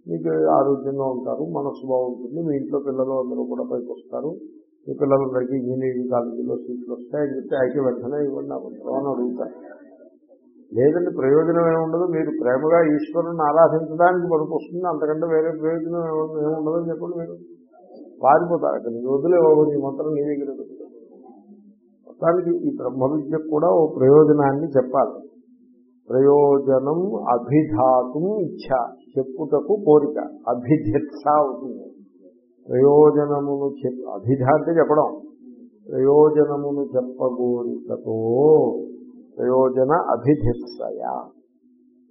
S1: మీకు ఆరోగ్యంగా ఉంటారు మనస్సు బాగుంటుంది మీ ఇంట్లో పిల్లలు అందరూ కూడా పైకి వస్తారు. మీ పిల్లలందరికీ ఇంజనీరింగ్ కాలేజీలో సీట్లు వస్తాయి అని చెప్పి అయితే వెంటనే ఇవ్వండి అని అడుగుతారు. లేదండి ప్రయోజనం ఏముండదు? మీరు ప్రేమగా ఈశ్వరుని ఆరాధించడానికి పనికొస్తుంది. అంతకంటే వేరే ప్రయోజనం ఏముండదు ఏముండదని చెప్పండి మీరు. పారిపోతారు. అక్కడ నీ వదిలేవు నీ మాత్రం నీ దగ్గర మొత్తానికి ఈ బ్రహ్మ విద్యకు కూడా ఓ ప్రయోజనాన్ని చెప్పాలి. ప్రయోజనం అభిధాతం ఇచ్ఛ. చెప్పుటకు కోరిక. అభిధిత్స అవుతుంది. ప్రయోజనమును చెప్ అభిధ అంటే చెప్పడం. ప్రయోజనమును చెప్పగోరికతో ప్రయోజన అభిధిత్సయ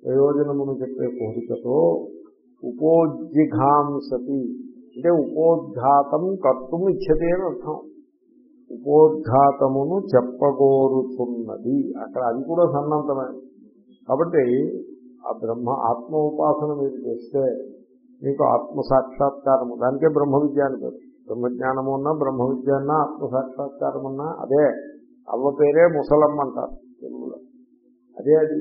S1: ప్రయోజనమును చెప్పే కోరికతో ఉపోజ్జిఘాంసతి అంటే ఉపోద్ఘాతం కర్తం ఇచ్చది అని అర్థం. ఉపోద్ఘాతమును చెప్పగోరుతున్నది. అక్కడ అది కూడా సన్నంతమే. కాబట్టి ఆ బ్రహ్మ ఆత్మ ఉపాసన మీరు చేస్తే మీకు ఆత్మ సాక్షాత్కారము. దానికే బ్రహ్మ విద్యాన్ని పేరు. బ్రహ్మజ్ఞానము ఉన్నా బ్రహ్మ విద్య అన్నా ఆత్మ సాక్షాత్కారం ఉన్నా అదే అవ్వ పేరే ముసలమ్మ అంటారు. అదే అది.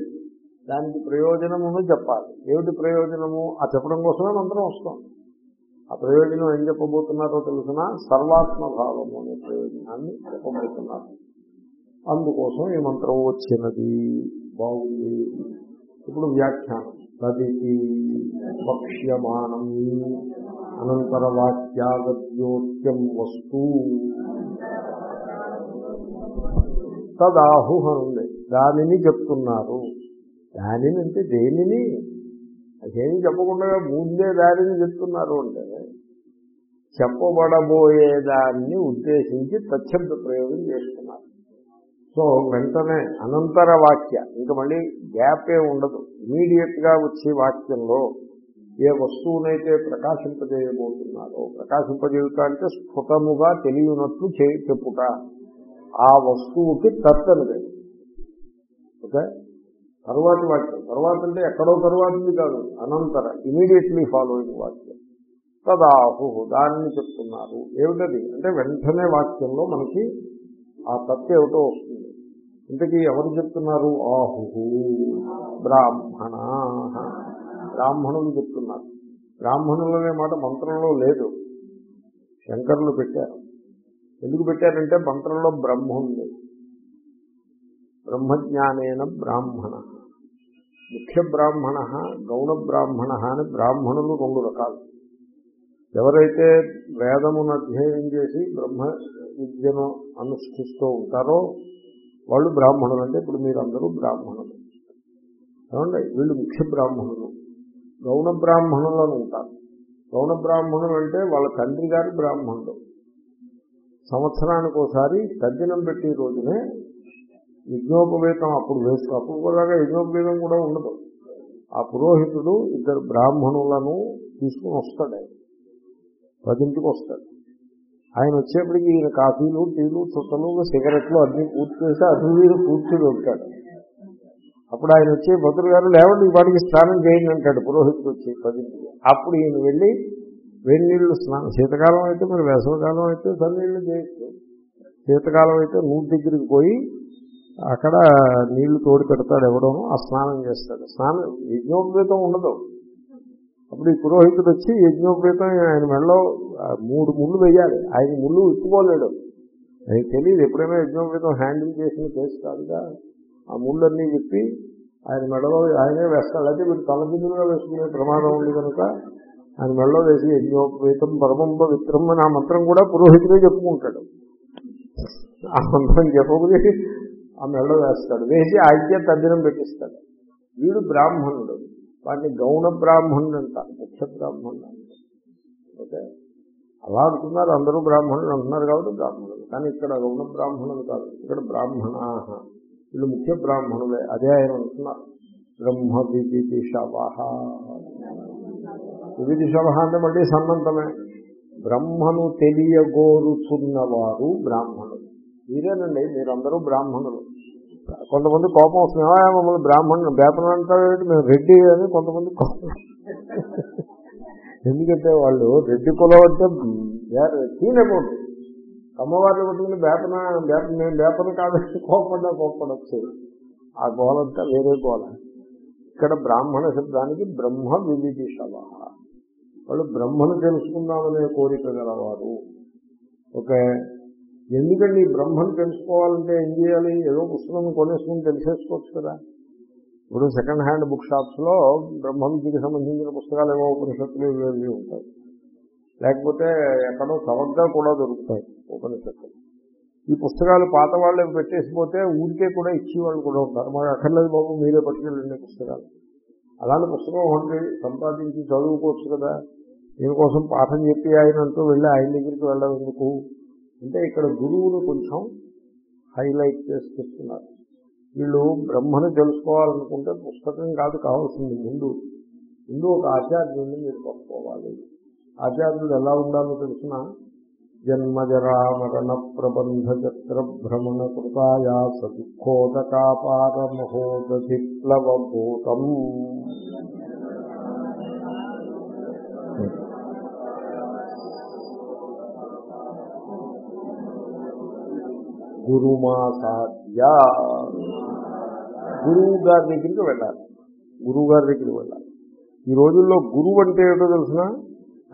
S1: దానికి ప్రయోజనమును చెప్పాలి. ఏమిటి ప్రయోజనము? ఆ చెప్పడం కోసమే మంత్రం వస్తాం ఆ ప్రయోజనం ఏం చెప్పబోతున్నారో తెలిసిన? సర్వాత్మభావము అనే ప్రయోజనాన్ని చెప్పబోతున్నారు. అందుకోసం ఈ మంత్రం వచ్చినది. బాగుంది. ఇప్పుడు వ్యాఖ్యానం. తదితి వక్ష్యమానం అనంతర వాక్యాగద్యోత్యం వస్తు తదాహు అని ఉంది దానిని చెప్తున్నారు. దానిని అంటే దేనిని? అదేమి చెప్పకుండా ముందే దానిని చెప్తున్నారు అంటే చెప్పబడబోయేదాన్ని ఉద్దేశించి తచ్చబ్ద ప్రయోగం చేస్తున్నారు. సో వెంటనే అనంతర వాక్య ఇంకా మళ్ళీ గ్యాప్ ఏ ఉండదు. ఇమీడియట్గా వచ్చే వాక్యంలో ఏ వస్తువునైతే ప్రకాశింపజేయబోతున్నారో ప్రకాశింపజేయుట అంటే స్ఫుటముగా తెలియనట్లు చే చెప్పుట ఆ వస్తువుకి తత్తనిది ఓకే? తరువాతి వాక్యం. తర్వాత అంటే ఎక్కడో తర్వాతది కాదు అనంతర ఇమీడియట్లీ ఫాలోయింగ్ వాక్యం. తదాహు దానిని చెప్తున్నారు. ఏమిటది? అంటే వెంటనే వాక్యంలో మనకి ఆ తత్వ ఏమిటో వస్తుంది. ఇంతకీ ఎవరు చెప్తున్నారు? ఆహు బ్రాహ్మణ. బ్రాహ్మణులు చెప్తున్నారు. బ్రాహ్మణులు అనే మాట మంత్రంలో లేదు. శంకరులు పెట్టారు. ఎందుకు పెట్టారంటే మంత్రంలో బ్రహ్మ ఉంది. బ్రహ్మజ్ఞానేన బ్రాహ్మణ. ముఖ్య బ్రాహ్మణ గౌణ బ్రాహ్మణ అని బ్రాహ్మణులు రెండు రకాలు. ఎవరైతే వేదమును అధ్యయనం చేసి బ్రహ్మ విద్యను అనుష్ఠిస్తూ ఉంటారో వాళ్ళు బ్రాహ్మణులు అంటే ఇప్పుడు మీరందరూ బ్రాహ్మణులు. ఏమండి? వీళ్ళు ముఖ్య బ్రాహ్మణులు. గౌణ బ్రాహ్మణులు అని ఉంటారు. గౌణ బ్రాహ్మణులు అంటే వాళ్ళ తండ్రి గారు బ్రాహ్మణుడు సంవత్సరానికి ఒకసారి తద్దినం పెట్టే రోజునే యజ్ఞోపవేతం అప్పుడు వేసుకో అప్పుడు కూడా యజ్ఞోపవేతం కూడా ఉండదు. ఆ పురోహితుడు ఇద్దరు బ్రాహ్మణులను తీసుకుని వస్తాడు ఆయన. పదింటికి వస్తాడు. ఆయన వచ్చేప్పటికి ఈయన కాఫీలు టీలు చుట్టలు సిగరెట్లు అన్ని పూర్తి చేసి అటు వీరు కూర్చుని ఉంటాడు. అప్పుడు ఆయన వచ్చి భద్రుడు గారు లేవండి వాడికి స్నానం చేయండి అంటాడు పురోహితుడు వచ్చి పదింటికి అప్పుడు ఈయన వెళ్ళి వేడి స్నానం శీతకాలం అయితే మరి వేసవకాలం అయితే చన్నీళ్ళు చేయొచ్చు. శీతకాలం అయితే నూటి దగ్గరికి పోయి అక్కడ నీళ్ళు తోడు పెడతాడు ఎవడోనో ఆ స్నానం చేస్తాడు. స్నానం యజ్ఞోపేతం ఉండదు. అప్పుడు ఈ పురోహితుడు వచ్చి యజ్ఞోపేతం ఆయన మెడలో మూడు ముళ్ళు వేయాలి ఆయన ముళ్ళు ఇచ్చుకోలేడు ఆయనకి తెలియదు ఎప్పుడైనా యజ్ఞోపేతం హ్యాండిల్ చేసిన కేసు కాదుగా. ఆ ముళ్ళన్నీ చెప్పి ఆయన మెడలో ఆయనే వేస్తాడు. అయితే వీడు తలకిందులుగా వేసుకునే ప్రమాదం ఉంది కనుక ఆయన మెడలో వేసి యజ్ఞోపేతం పరమం పవిత్రం అని ఆ మంత్రం కూడా పురోహితుడే చెప్పుకుంటాడు. ఆ మంత్రం చెప్పబోయి ఆ మెడలో వేస్తాడు. వేసి ఆజ్ఞ తద్దినం పెట్టిస్తాడు. వీడు బ్రాహ్మణుడు. వాడిని గౌణ బ్రాహ్మణుడు అంటారు. ముఖ్య బ్రాహ్మణుడు ఓకే? అలా అంటున్నారు. అందరూ బ్రాహ్మణులు అంటున్నారు కాబట్టి బ్రాహ్మణులు. కానీ ఇక్కడ గౌణ బ్రాహ్మణులు కాదు. ఇక్కడ బ్రాహ్మణ వీళ్ళు ముఖ్య బ్రాహ్మణులే. అదే ఆయన అంటున్నారు. బ్రహ్మ విదిషవహ విదిషవహ అంటే మళ్ళీ సంబంధమే. బ్రహ్మను తెలియగోరుచున్నవారు బ్రాహ్మణులు. మీరేనండి మీరందరూ బ్రాహ్మణులు. కొంతమంది కోపం వస్తుంది. మమ్మల్ని బ్రాహ్మణ్ బేపన అంటారు మేము రెడ్డి అని కొంతమంది కోపం. ఎందుకంటే వాళ్ళు రెడ్డి కులం అంటే కీన్ అమ్మవారిని పట్టుకుని బేపన బేప మేము బేపన కాదని కోపడ్డా కోపడచ్చు ఆ గోలంతా వేరే గోల. ఇక్కడ బ్రాహ్మణ శబ్దానికి బ్రహ్మ వివిధిషవ వాళ్ళు బ్రహ్మను తెలుసుకుందామనే కోరిక గలవారు. ఓకే? ఎందుకండి ఈ బ్రహ్మను తెలుసుకోవాలంటే ఏం చేయాలి? ఏదో పుస్తకం కొనేసుకుని తెలిసేసుకోవచ్చు కదా. ఇప్పుడు సెకండ్ హ్యాండ్ బుక్ షాప్స్లో బ్రహ్మ విద్యకి సంబంధించిన పుస్తకాలు ఏవో ఉపనిషత్తులు ఇవి ఉంటాయి. లేకపోతే ఎక్కడో చవకగా కూడా దొరుకుతాయి ఉపనిషత్తులు. ఈ పుస్తకాలు పాత వాళ్ళు పెట్టేసిపోతే ఊరికే కూడా ఇచ్చేవాళ్ళు కూడా ఉంటారు. మాకు అక్కర్లేదు బాబు మీరే పట్టుకెళ్ళండి పుస్తకాలు. అలాంటి పుస్తకం ఒకటి సంపాదించి చదువుకోవచ్చు కదా. దీనికోసం పాఠం చెప్పి ఆయన అంటూ వెళ్ళి ఆయన దగ్గరికి వెళ్ళడం ఎందుకు అంటే ఇక్కడ గురువులు కొంచెం హైలైట్ చేసి చెప్తున్నారు వీళ్ళు బ్రహ్మను తెలుసుకోవాలనుకుంటే పుస్తకం కాదు కావాల్సింది ముందు. ముందు ఒక ఆచార్యుడిని మీరు పట్టుకోవాలి. ఆచార్యుడు ఎలా ఉండాలో తెలిసిన? జన్మజరామరణ ప్రబంధ చక్ర భ్రమణ కృతాయా సదుఖోదకాపార గురుమాసాధ్య గురువు గారి దగ్గరికి వెళ్ళాలి. గురువు గారి దగ్గరికి వెళ్ళాలి. ఈ రోజుల్లో గురువు అంటే ఏంటో తెలిసిన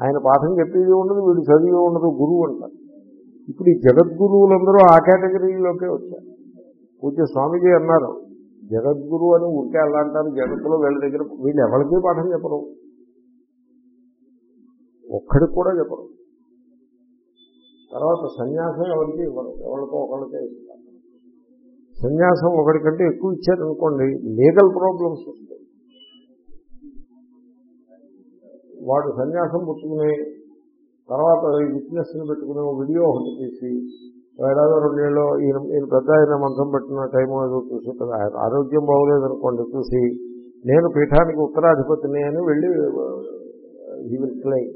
S1: ఆయన పాఠం చెప్పేది ఉండదు వీడు చదివి ఉండదు గురువు అంటారు. ఇప్పుడు ఈ జగద్గురువులందరూ ఆ కేటగిరీలోకే వచ్చారు. పూజ స్వామిజీ అన్నారు జగద్గురు అని ఊరికే అలా అంటారు జగత్తులో వీళ్ళ దగ్గర వీళ్ళు ఎవరికీ పాఠం చెప్పరు. ఒక్కడికి కూడా చెప్పరు. తర్వాత సన్యాసం ఎవరికి ఇవ్వరు. ఎవరికో ఒకరికే ఇస్తారు. సన్యాసం ఒకరికంటే ఎక్కువ ఇచ్చారనుకోండి లీగల్ ప్రాబ్లమ్స్ వస్తాయి. వాడు సన్యాసం పుచ్చుకుని తర్వాత విట్నెస్ని పెట్టుకుని వీడియో ఒకటి తీసి ఏడాది రెండేళ్ళు ఈయన ఈయన పెద్ద ఆయన మంచం పెట్టిన టైం ఏదో చూసి కదా ఆరోగ్యం బాగోలేదనుకోండి చూసి నేను పీఠానికి ఉత్తరాధిపతిని అని వెళ్ళి హీ విల్ క్లెయిమ్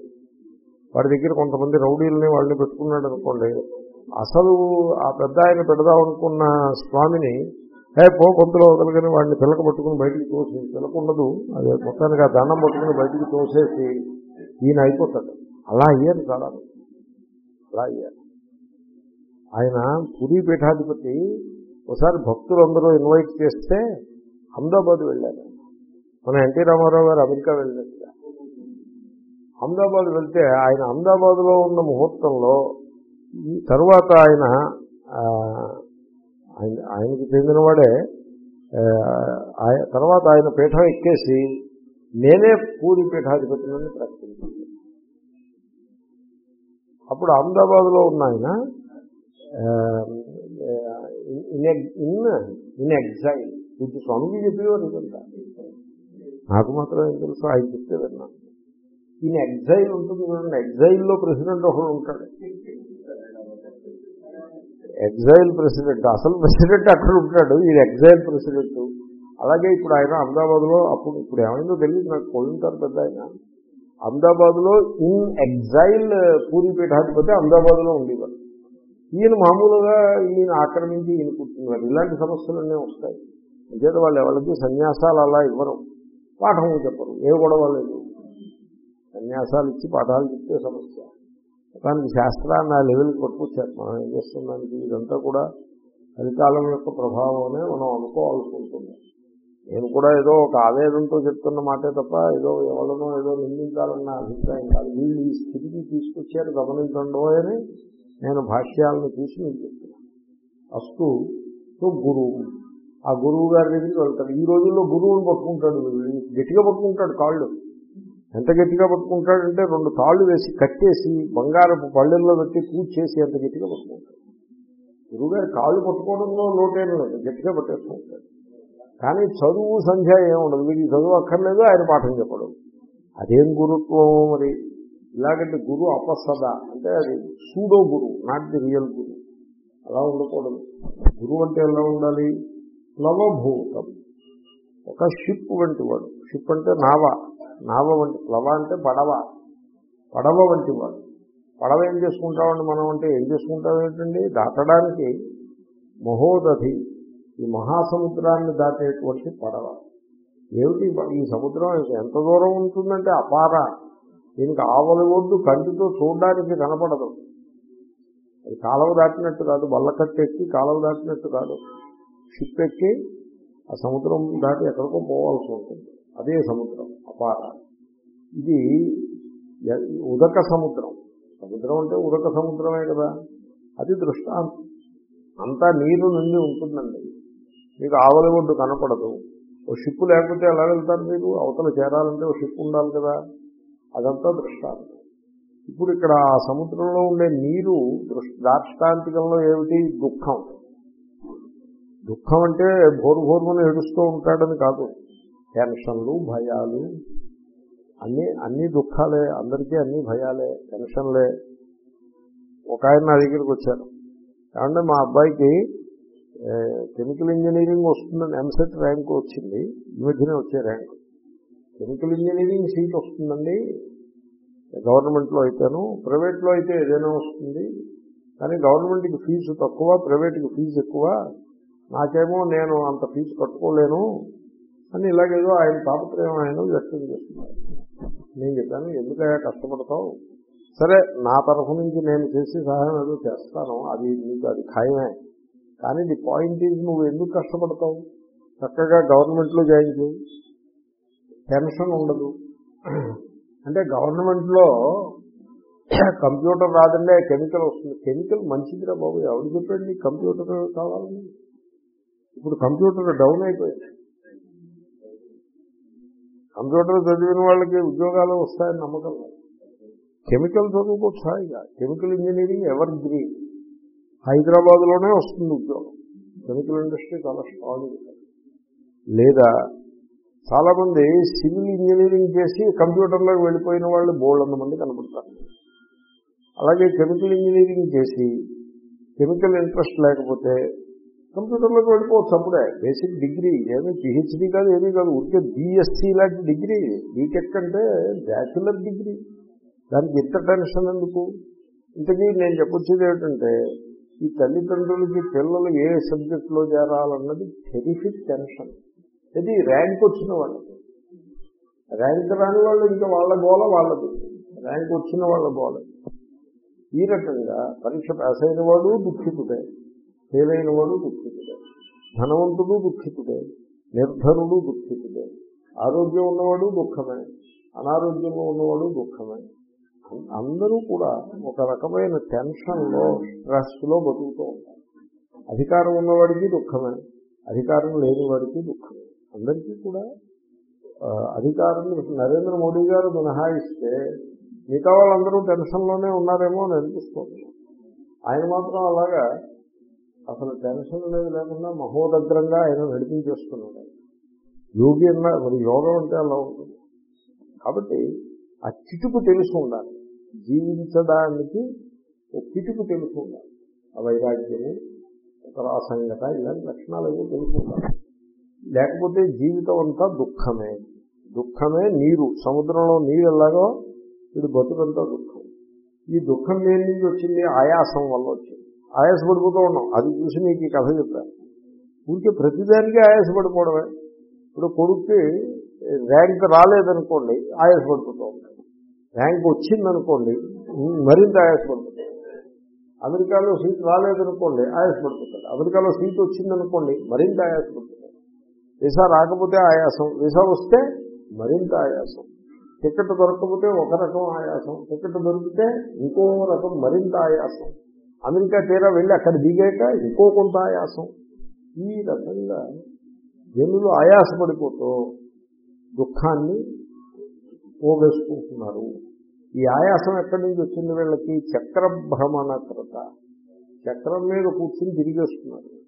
S1: వాడి దగ్గర కొంతమంది రౌడీలని వాళ్ళని పెట్టుకున్నాడు అనుకోండి. అసలు ఆ పెద్ద ఆయన పెడదామనుకున్న స్వామిని హే పో కొంతలో వదలగానే వాడిని పిల్లక పట్టుకుని బయటికి తోసి పిల్లకుండదు అదే మొత్తానికి ఆ దండం పట్టుకుని బయటికి తోసేసి ఈయన అయిపోతాడు. అలా అయ్యారు చాలా అలా అయ్యారు. ఆయన పురీ పీఠాధిపతి ఒకసారి భక్తులందరూ ఇన్వైట్ చేస్తే అహ్మదాబాద్ వెళ్ళారు. మన ఎన్టీ రామారావు గారు అమెరికా వెళ్ళినట్టుగా. అహ్మదాబాద్ వెళ్తే ఆయన అహ్మదాబాద్లో ఉన్న ముహూర్తంలో ఈ తర్వాత ఆయన ఆయన ఆయనకి చెందినవాడే ఆయ- తర్వాత ఆయన పీఠం ఎక్కేసి నేనే పూరి పీఠాధిపతులని ప్రకటించాను. అప్పుడు అహ్మదాబాద్లో ఉన్న ఆయన ఇన్ ఇన్ ఎగ్జైల్ ఇది స్వామికి చెప్పేవారు ఇదంతా నాకు మాత్రం ఏం తెలుసు ఆయన చెప్తే విన్నాను ఈయన ఎగ్జైల్ ఉంటుంది చూడండి ఎగ్జైల్లో ప్రెసిడెంట్ ఒకడు ఉంటాడు. ఎగ్జైల్ ప్రెసిడెంట్ అసలు ప్రెసిడెంట్ అక్కడ ఉంటాడు ఈయన ఎగ్జైల్ ప్రెసిడెంట్. అలాగే ఇప్పుడు ఆయన అహ్మదాబాద్లో అప్పుడు ఇప్పుడు ఏమైందో తెలియదు నాకు పోయింటారు పెద్ద ఆయన. అహ్మదాబాద్లో ఇన్ ఎగ్జైల్ పూరి పీఠాధిపతి అహ్మదాబాద్లో ఉండేవారు ఈయన మామూలుగా ఈయన ఆక్రమించి ఈయన కూర్చున్నారు ఇలాంటి సమస్యలన్నీ వస్తాయి. నిజంగా వాళ్ళు ఎవరికి సన్యాసాలు అలా ఇవ్వరు. పాఠం చెప్పరు. ఏ గొడవ లేదు. సన్యాసాలు ఇచ్చి పాఠాలు చెప్తే సమస్య. దానికి శాస్త్రాన్ని ఆ లెవెల్కి పట్టుకొచ్చారు. మనం ఏం చేస్తున్నానికి ఇదంతా కూడా ఫలితాలం యొక్క ప్రభావమే మనం అనుకోవాల్సి ఉంటుంది. నేను కూడా ఏదో ఒక ఆవేదంతో చెప్తున్న మాటే తప్ప ఏదో ఎవరినో ఏదో నిందించాలన్న అభిప్రాయం కాదు. వీళ్ళు ఈ స్థితికి తీసుకొచ్చారు గమనించండో అని నేను భాష్యాలను చూసి మీకు చెప్తున్నాను. అస్తు సో గురువు. ఆ గురువు గారి దగ్గరికి వెళ్తాడు. ఈ రోజుల్లో గురువుని పట్టుకుంటాడు వీళ్ళు. గట్టిగా పట్టుకుంటాడు కాళ్ళు. ఎంత గట్టిగా పట్టుకుంటాడంటే రెండు తాళ్ళు వేసి కట్టేసి బంగారపు పళ్ళెల్లో పెట్టి పూజ చేసి అంత గట్టిగా పట్టుకుంటాడు? గురువుగారి కాళ్ళు పట్టుకోవడంలో లోటేం లేదు గట్టిగా పట్టేసుకుంటాడు. కానీ చదువు సంధ్య ఏమి ఉండదు. వీడికి చదువు అక్కర్లేదు ఆయన పాఠం చెప్పడం. అదేం గురుత్వం మరి? ఇలాగంటే గురు అపసద అంటే అది pseudo guru not the real guru. అలా ఉండకూడదు. గురువు అంటే ఎలా ఉండాలి? ప్లవభూతం. ఒక షిప్ వంటి వాడు షిప్ అంటే నావ. నావ వంటి ప్లవ అంటే పడవ. పడవ వంటి వాడు. పడవ ఏం చేసుకుంటామండి మనం అంటే ఏం చేసుకుంటాం ఏంటండి? దాటడానికి మహోదధి. ఈ మహాసముద్రాన్ని దాటేటువంటి పడవ. ఏమిటి ఈ సముద్రం ఎంత దూరం ఉంటుందంటే అపార. దీనికి ఆవలి ఒడ్డు కంటితో చూడడానికి కనపడదు. అది కాలువ దాటినట్టు కాదు. బల్లకట్టు ఎక్కి కాలువ దాటినట్టు కాదు. షిప్ ఎక్కి ఆ సముద్రం దాటి ఎక్కడికో పోవాల్సి ఉంటుంది. అదే సముద్రం అపార. ఇది ఉదక సముద్రం. సముద్రం అంటే ఉదక సముద్రమే కదా. అది దృష్టాంతం. అంతా నీరు నుండి ఉంటుందండి. మీకు ఆవలి ఒడ్డు కనపడదు. ఓ షిప్ లేకపోతే ఎలా వెళ్తారు మీరు? అవతల చేరాలంటే ఓ షిప్ ఉండాలి కదా. అదంతా దృష్టాంతం. ఇప్పుడు ఇక్కడ ఆ సముద్రంలో ఉండే నీరు దృష్- దార్ష్టాంతికంలో ఏమిటి? దుఃఖం. దుఃఖం అంటే భోరు భోరుమని ఏడుస్తూ ఉంటాడని కాదు. టెన్షన్లు భయాలు అన్నీ అన్ని దుఃఖాలే అందరికీ అన్ని భయాలే టెన్షన్లే. ఒక ఆయన నా దగ్గరికి వచ్చారు. ఏమంటే మా అబ్బాయికి కెమికల్ ఇంజనీరింగ్ వస్తుందని ఎంసెట్ ర్యాంక్ వచ్చింది. ఈ మధ్యనే వచ్చే ర్యాంక్. కెమికల్ ఇంజనీరింగ్ సీట్ వస్తుందండి. గవర్నమెంట్లో అయితేను ప్రైవేట్లో అయితే ఏదైనా వస్తుంది. కానీ గవర్నమెంట్కి ఫీజు తక్కువ ప్రైవేట్కి ఫీజు ఎక్కువ. నాకేమో నేను అంత ఫీజు కట్టుకోలేను అని ఇలాగేదో ఆయన తాపత్రయం ఆయన వ్యక్తం చేస్తున్నారు. నేను చెప్పాను ఎందుకయ్యా కష్టపడతావు? సరే నా తరఫు నుంచి నేను చేసే సహాయం ఏదో చేస్తాను అది నీకు అది ఖాయమే. కానీ ది పాయింట్ ఈజ్ నువ్వు ఎందుకు కష్టపడతావు? చక్కగా గవర్నమెంట్లో జాయిన్ చేయి. టెన్షన్ ఉండదు. అంటే గవర్నమెంట్లో కంప్యూటర్ రాదండి కెమికల్ వస్తుంది. కెమికల్ మంచిదిరా బాబు ఎవరు చెప్పండి కంప్యూటర్ కావాలని? ఇప్పుడు కంప్యూటర్ డౌన్ అయిపోయింది. కంప్యూటర్ చదివిన వాళ్ళకి ఉద్యోగాలు వస్తాయని నమ్మకం కెమికల్ చదువుకోవచ్చు హాయిగా కెమికల్ ఇంజనీరింగ్ ఎవర్ గ్రీన్. హైదరాబాద్లోనే వస్తుంది ఉద్యోగం. కెమికల్ ఇండస్ట్రీ చాలా స్ట్రాంగ్ లేదా చాలా మంది సివిల్ ఇంజనీరింగ్ చేసి కంప్యూటర్లోకి వెళ్ళిపోయిన వాళ్ళు బోల్డ్ మంది కనపడతారు. అలాగే కెమికల్ ఇంజనీరింగ్ చేసి కెమికల్ ఇంట్రెస్ట్ లేకపోతే కంప్యూటర్లోకి వెళ్ళిపోవచ్చు అప్పుడే. బేసిక్ డిగ్రీ ఏమీ పిహెచ్డీ కాదు ఏమీ కాదు. ఉంటే బీఎస్సీ లాంటి డిగ్రీ. బీటెక్ అంటే బ్యాచులర్ డిగ్రీ. దానికి ఇంత టెన్షన్ ఎందుకు? ఇంతకీ నేను చెప్పొచ్చేది ఏమిటంటే ఈ తల్లిదండ్రులకి పిల్లలు ఏ సబ్జెక్ట్లో చేరాలన్నది టెరిఫిక్ టెన్షన్ ఇది ర్యాంక్ వచ్చిన వాళ్ళకి. ర్యాంక్ రాని వాళ్ళు ఇంకా వాళ్ళ గోల వాళ్ళది. ర్యాంక్ వచ్చిన వాళ్ళ గోల. ఈ రకంగా పరీక్ష పాస్ అయిన వాడు దుఃఖితుడే. ఫెయిల్ వాడు దుఃఖితుడే. ధనవంతుడు దుఃఖితుడే. నిర్ధనుడు దుఃఖితుడే. ఆరోగ్యం ఉన్నవాడు దుఃఖమే. అనారోగ్యంలో ఉన్నవాడు దుఃఖమే. అందరూ కూడా ఒక రకమైన టెన్షన్లో స్ట్రెస్లో బతుకుతూ ఉంటారు. అధికారం ఉన్నవాడికి దుఃఖమే. అధికారం లేని వాడికి దుఃఖమే. అందరికీ కూడా అధికారం నరేంద్ర మోడీ గారు మినహాయిస్తే మిగతా వాళ్ళందరూ టెన్షన్లోనే ఉన్నారేమో అని అనిపిస్తుంది. ఆయన మాత్రం అలాగా అసలు టెన్షన్ అనేది లేకుండా మహోదగ్రంగా ఆయన నడిపించేస్తున్నాడు యోగి అన్న మరి యోగం అంటే అలా ఉంటుంది. కాబట్టి ఆ చిటుకు తెలుసు ఉండాలి. జీవించడానికి ఒక చిటుకు తెలుసు ఉండాలి. ఆ వైరాగ్యము ఒక ఇలాంటి లక్షణాలు ఏవో తెలుసు ఉండాలి. లేకపోతే జీవితం అంతా దుఃఖమే. దుఃఖమే నీరు. సముద్రంలో నీరు ఎలాగో ఇది బతుకంతా దుఃఖం. ఈ దుఃఖం దేని నుంచి వచ్చింది? ఆయాసం వల్ల వచ్చింది. ఆయాసపడిపోతూ ఉన్నాం. అది చూసి మీకు ఈ కథ చెప్పాను ఊరికే ప్రతిదానికి ఆయాసపడిపోవడమే. ఇప్పుడు కొడుక్కి ర్యాంక్ రాలేదనుకోండి ఆయాసపడిపోతూ ఉంటాడు ర్యాంక్ వచ్చిందనుకోండి మరింత ఆయాసపడిపోతాడు అమెరికాలో సీట్ రాలేదనుకోండి ఆయాసపడిపోతాడు. అమెరికాలో సీట్ వచ్చిందనుకోండి మరింత ఆయాసపడిపోతాడు. వీసా రాకపోతే ఆయాసం వీసా వస్తే మరింత ఆయాసం. టికెట్ దొరకకపోతే ఒక రకం ఆయాసం టికెట్ దొరికితే ఇంకో రకం మరింత ఆయాసం. అమెరికా తీరా వెళ్ళి అక్కడ దిగాక ఇంకో కొంత ఆయాసం. ఈ రకంగా జనులు ఆయాసపడిపోతూ దుఃఖాన్ని పోగేసుకుంటున్నారు. ఈ ఆయాసం ఎక్కడి నుంచి వచ్చింది వీళ్ళకి? చక్రభ్రమణకృత చక్రం మీద కూర్చుని తిరిగేస్తున్నారు.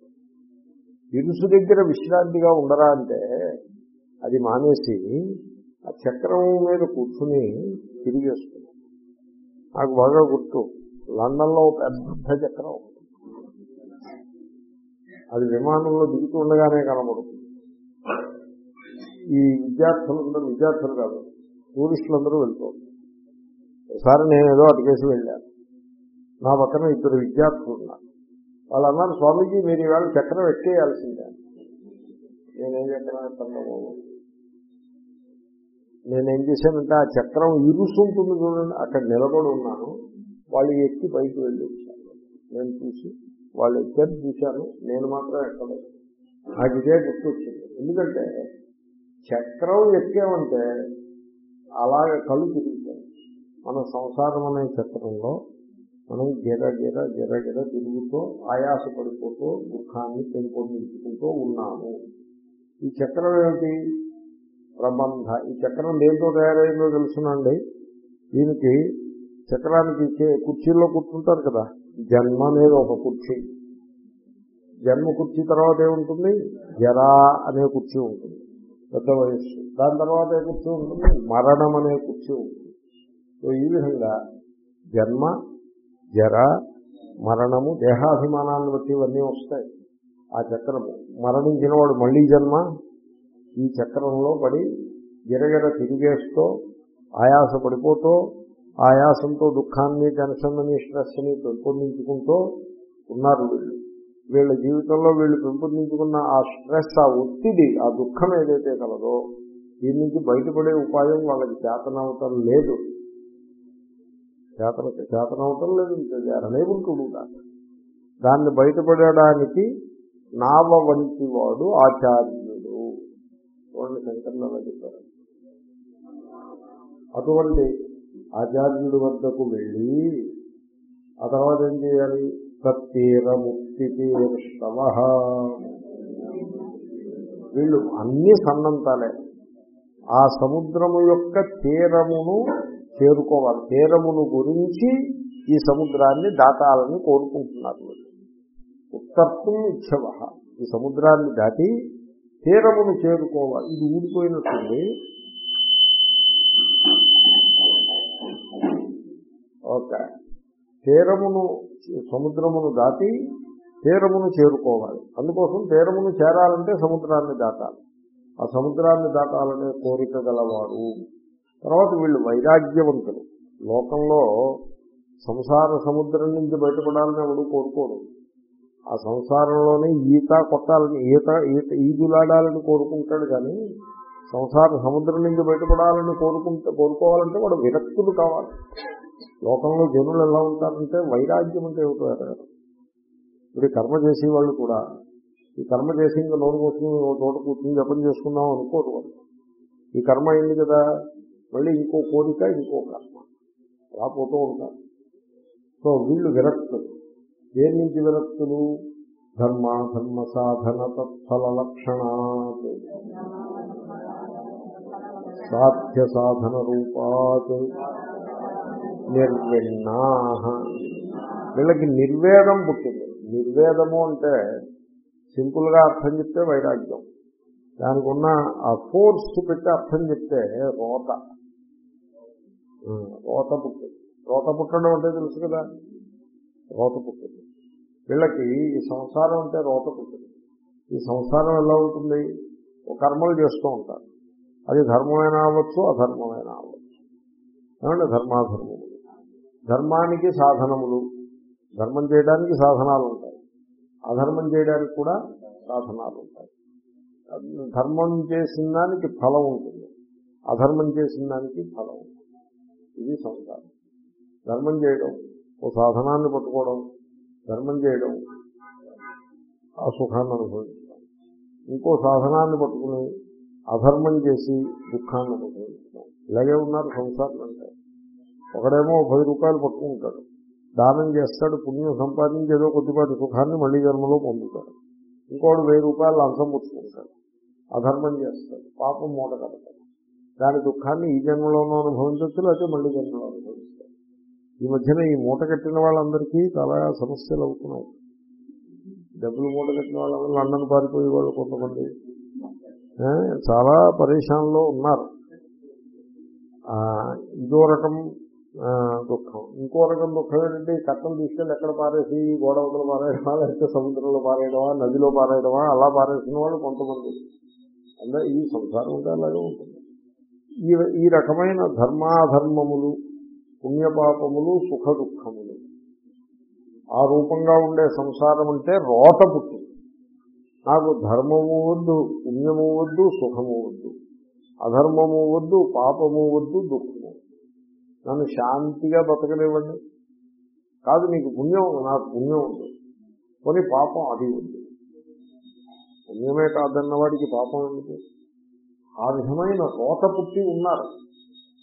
S1: ఇరుసు దగ్గర విశ్రాంతిగా ఉండరా అంటే అది మానేసి ఆ చక్రం మీద కూర్చుని తిరిగేస్తున్నారు. నాకు బాగా గుర్తు. లండన్లో ఒక పెద్ద చక్రం అది విమానంలో దిగుతుండగానే కనబడుతుంది. ఈ విద్యార్థులందరూ విద్యార్థులు కాదు టూరిస్టులందరూ వెళ్తారు. ఒకసారి నేను ఏదో అటుకేసి వెళ్ళాను. నా పక్కన ఇద్దరు విద్యార్థులు ఉన్నారు. వాళ్ళు అన్నారు స్వామీజీ మీరు ఈవేళ చక్రం ఎక్కేయాల్సిందే. నేనేం చక్రం ఎత్తాను బాబు నేనేం చేశానంటే ఆ చక్రం ఇరుసుంటుంది చూడండి అక్కడ నిలబడి ఉన్నాను. వాళ్ళు ఎక్కి పైకి వెళ్ళి వచ్చాను నేను చూసి వాళ్ళు ఎక్కారు చూశాను. నేను మాత్రం ఎక్కలేదు నాకు ఇదే గుర్తొచ్చింది. ఎందుకంటే చక్రం ఎక్కామంటే అలాగే కళ్ళు తిరుగుతాయి. మన సంసారం అనే చక్రంలో మనం గిర గిర గిర గిర తిరుగుతూ ఆయాసపడిపోతూ దుఃఖాన్ని పెంపొందించుకుంటూ ఉన్నాము. ఈ చక్రం ఏమిటి? ప్రబంధ. ఈ చక్రం దేంతో తయారైందో తెలుసునండి. దీనికి చక్రానికి కుర్చీల్లో కూర్చుంటారు కదా. జన్మ అనేది ఒక కుర్చీ. జన్మ కుర్చీ తర్వాత ఏముంటుంది? జరా అనే కుర్చీ ఉంటుంది. పెద్ద వయస్సు. దాని తర్వాత ఏ కుర్చీ ఉంటుంది? మరణం అనే కుర్చీ ఉంటుంది. సో ఈ విధంగా జన్మ జర మరణము దేహాభిమానాన్ని బట్టి ఇవన్నీ వస్తాయి. ఆ చక్రము. మరణించిన వాడు మళ్ళీ జన్మ? ఈ చక్రంలో పడి గిరగిర తిరిగేస్తూ ఆయాస పడిపోతూ ఆయాసంతో దుఃఖాన్ని టెన్షన్ని స్ట్రెస్ని పెంపొందించుకుంటూ ఉన్నారు వీళ్ళు. వీళ్ళ జీవితంలో వీళ్ళు పెంపొందించుకున్న ఆ స్ట్రెస్ ఆ ఒత్తిడి ఆ దుఃఖం ఏదైతే కలదో దీని నుంచి బయటపడే ఉపాయం వాళ్ళకి చేతనవటం లేదు. చేతన చేతనవటం లేదు అనేబుల్ టు డూ దాట్ దాన్ని బయటపడడానికి నావ వంటి వాడు ఆచార్యుడు. చూడండి శంకర్లు అలా చెప్పారు అటువంటి ఆచార్యుడి వద్దకు వెళ్ళి ఆ తర్వాత ఏం చేయాలి? తత్తీర ముక్తి తీర్షవ వీళ్ళు అన్ని సన్నంతాలే. ఆ సముద్రము యొక్క తీరమును చేరుకోవాలి. తీరమును గురించి ఈ సముద్రాన్ని దాటాలని కోరుకుంటున్నారు ఉత్తర్తం ఇచ్చవ ఈ సముద్రాన్ని దాటి తీరమును చేరుకోవాలి. ఇది ఊడిపోయినట్టుంది. ఓకే. తీరమును సముద్రమును దాటి తీరమును చేరుకోవాలి. అందుకోసం తీరమును చేరాలంటే సముద్రాన్ని దాటాలి. ఆ సముద్రాన్ని దాటాలనే కోరిక గలవారు తర్వాత వీళ్ళు వైరాగ్యవంతులు. లోకంలో సంసార సముద్రం నుంచి బయటపడాలని ఎవడు కోరుకోరు ఆ సంసారంలోనే ఈత కొట్టాలని ఈత ఈత ఈదులాడాలని కోరుకుంటాడు కానీ సంసార సముద్రం నుంచి బయటపడాలని కోరుకుంటే కోరుకోవాలంటే వాడు విరక్తులు కావాలి. లోకంలో జనులు ఎలా ఉంటారంటే వైరాగ్యం అంటే ఏమిటో ఎరగరు ఇప్పుడు ఈ కర్మ చేసే వాళ్ళు కూడా ఈ కర్మ చేసి ఇంకా నోరు కూర్చుని ఓ కూర్చుని జపం చేసుకుందాం అనుకోరు వాళ్ళు. ఈ కర్మ అయింది కదా మళ్ళీ ఇంకో కోరిక ఇంకో కర్మ. అలా పోతూ ఉంటారు. సో వీళ్ళు విరక్తులు. దేని నుంచి విరక్తులు? ధర్మ ధర్మ సాధన తత్ఫల లక్షణ సాధ్య సాధన రూపాత్. నిర్విన్నా వీళ్ళకి నిర్వేదం పుట్టింది. నిర్వేదము అంటే సింపుల్గా అర్థం చెప్తే వైరాగ్యం. దానికి ఉన్న ఆ ఫోర్స్ పెట్టి అర్థం చెప్తే రోత. రోత పుట్టింది. రోత పుట్టడం అంటే తెలుసు కదా? రోత పుట్టింది. వీళ్ళకి ఈ సంసారం అంటే రోత పుట్టింది. ఈ సంసారం ఎలా ఉంటుంది ఒక కర్మలు చేస్తూ ఉంటారు. అది ధర్మమైనా అవ్వచ్చు అధర్మమైనా అవ్వచ్చు. ఏమంటే ధర్మాధర్మములు? ధర్మానికి సాధనములు. ధర్మం చేయడానికి సాధనాలు ఉంటాయి అధర్మం చేయడానికి కూడా సాధనాలు ఉంటాయి ధర్మం చేసిన దానికి ఫలం ఉంటుంది. అధర్మం చేసిన దానికి ఫలం ఉంటుంది. ఇది సంసారం. ధర్మం చేయడం ఓ సాధనాన్ని పట్టుకోవడం ధర్మం చేయడం ఆ సుఖాన్ని అనుభవించడం. ఇంకో సాధనాన్ని పట్టుకుని అధర్మం చేసి దుఃఖాన్ని అనుభవించడం. ఇలాగే ఉన్నారు సంసారం అంటే ఒకడేమో పది రూపాయలు పట్టుకుంటాడు. దానం చేస్తాడు పుణ్యం సంపాదించి ఏదో కొద్దిపాటి సుఖాన్ని మళ్ళీ జన్మలో పొందుతాడు. ఇంకోడు వెయ్యి రూపాయలు లంచం పుచ్చుకుంటాడు. అధర్మం చేస్తాడు. పాపం మూట కడతాడు. దాని దుఃఖాన్ని ఈ జన్మలోనూ అనుభవించవచ్చు లేకపోతే మళ్ళీ జన్మలో అనుభవిస్తాడు. ఈ మధ్యన ఈ మూట కట్టిన వాళ్ళందరికీ చాలా సమస్యలు అవుతున్నాయి. డబ్బులు మూట కట్టిన వాళ్ళందరూ లండన్ పారిపోయే వాళ్ళు కొంతమంది. చాలా పరేషాన్లో ఉన్నారు. ఇదో రకం దుఃఖం. ఇంకో రకం దుఃఖం ఏంటంటే ఈ కట్టలు తీసుకెళ్ళి ఎక్కడ పారేసి గోడవతలు పారేయడమా లేకపోతే సముద్రంలో పారేయడమా నదిలో పారేయడమా అలా పారేసిన వాళ్ళు కొంతమంది. అందరూ ఈ సంసారం ఉంటే అలాగే ఉంటుంది. ఈ ఈ రకమైన ధర్మాధర్మములు పుణ్యపాపములు సుఖ దుఃఖములు ఆ రూపంగా ఉండే సంసారం అంటే రోత పుట్టింది నాకు ధర్మము వద్దు పుణ్యము వద్దు సుఖము వద్దు. అధర్మము వద్దు పాపము వద్దు దుఃఖం నన్ను శాంతిగా బతకనివ్వండి. కాదు నీకు పుణ్యం నాకు పుణ్యం ఉంది. కొని పాపం అది ఉంది. పుణ్యమే కాదన్నవాడికి పాపం ఎందుకు? ఆ విధమైన రోత పుట్టి ఉన్నారు.